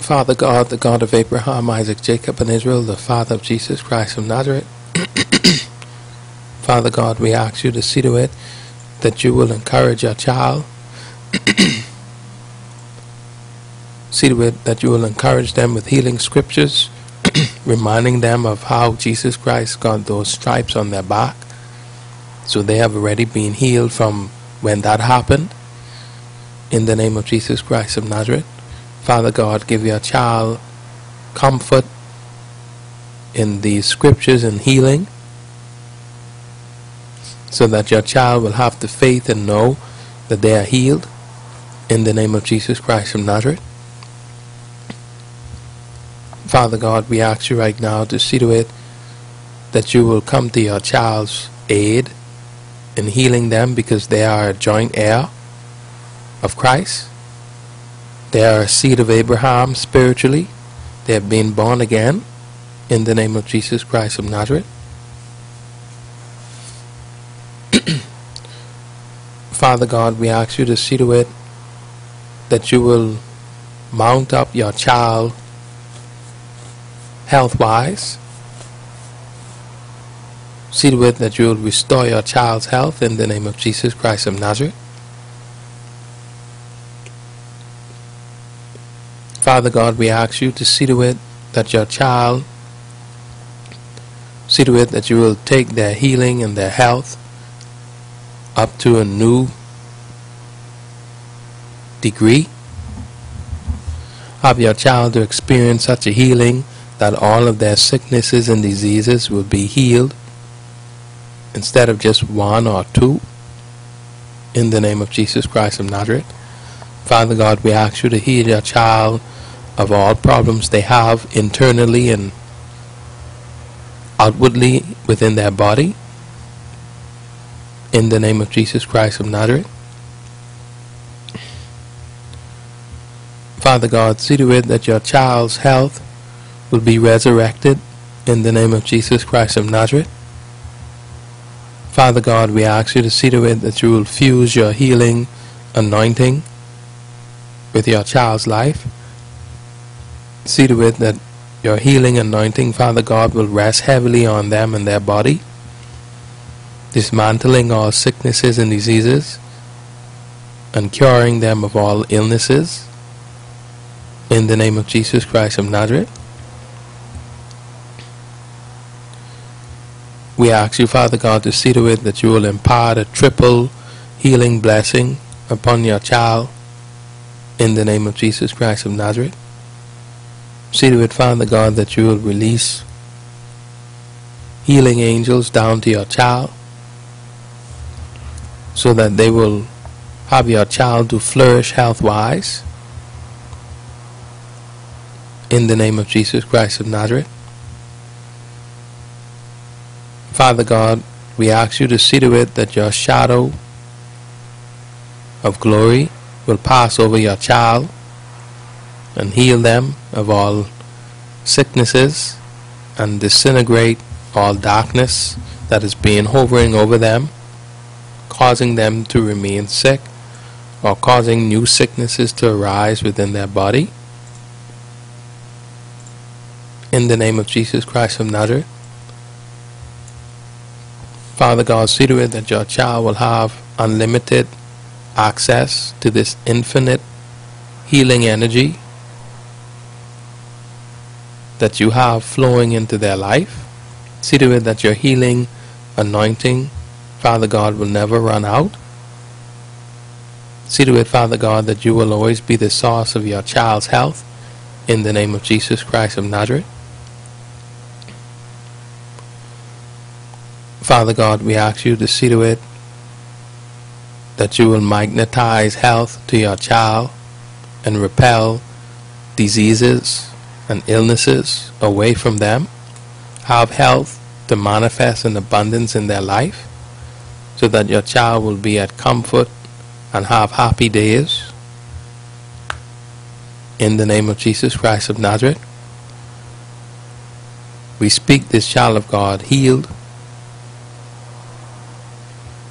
Father God, the God of Abraham, Isaac, Jacob, and Israel, the Father of Jesus Christ of Nazareth. Father God, we ask you to see to it that you will encourage your child. see to it that you will encourage them with healing scriptures, reminding them of how Jesus Christ got those stripes on their back. So they have already been healed from when that happened. In the name of Jesus Christ of Nazareth. Father God, give your child comfort in these scriptures and healing so that your child will have the faith and know that they are healed in the name of Jesus Christ from Nazareth. Father God, we ask you right now to see to it that you will come to your child's aid in healing them because they are a joint heir of Christ. They are a seed of Abraham spiritually. They have been born again in the name of Jesus Christ of Nazareth. Father God, we ask you to see to it that you will mount up your child health-wise. See to it that you will restore your child's health in the name of Jesus Christ of Nazareth. Father God, we ask you to see to it that your child, see to it that you will take their healing and their health up to a new degree. Have your child to experience such a healing that all of their sicknesses and diseases will be healed instead of just one or two. In the name of Jesus Christ of Nazareth. Father God, we ask you to heal your child of all problems they have internally and outwardly within their body. In the name of Jesus Christ of Nazareth. Father God, see to it that your child's health will be resurrected in the name of Jesus Christ of Nazareth. Father God, we ask you to see to it that you will fuse your healing anointing with your child's life see to it that your healing anointing, Father God, will rest heavily on them and their body, dismantling all sicknesses and diseases, and curing them of all illnesses. In the name of Jesus Christ of Nazareth. We ask you, Father God, to see to it that you will impart a triple healing blessing upon your child in the name of Jesus Christ of Nazareth. See to it, Father God, that you will release healing angels down to your child so that they will have your child to flourish health-wise in the name of Jesus Christ of Nazareth. Father God, we ask you to see to it that your shadow of glory will pass over your child and heal them of all sicknesses and disintegrate all darkness that is being hovering over them, causing them to remain sick or causing new sicknesses to arise within their body. In the name of Jesus Christ of Nazareth. Father God, see to it that your child will have unlimited access to this infinite healing energy that you have flowing into their life. See to it that your healing anointing, Father God, will never run out. See to it, Father God, that you will always be the source of your child's health in the name of Jesus Christ of Nazareth. Father God, we ask you to see to it that you will magnetize health to your child and repel diseases and illnesses away from them, have health to manifest in abundance in their life, so that your child will be at comfort and have happy days. In the name of Jesus Christ of Nazareth, we speak this child of God healed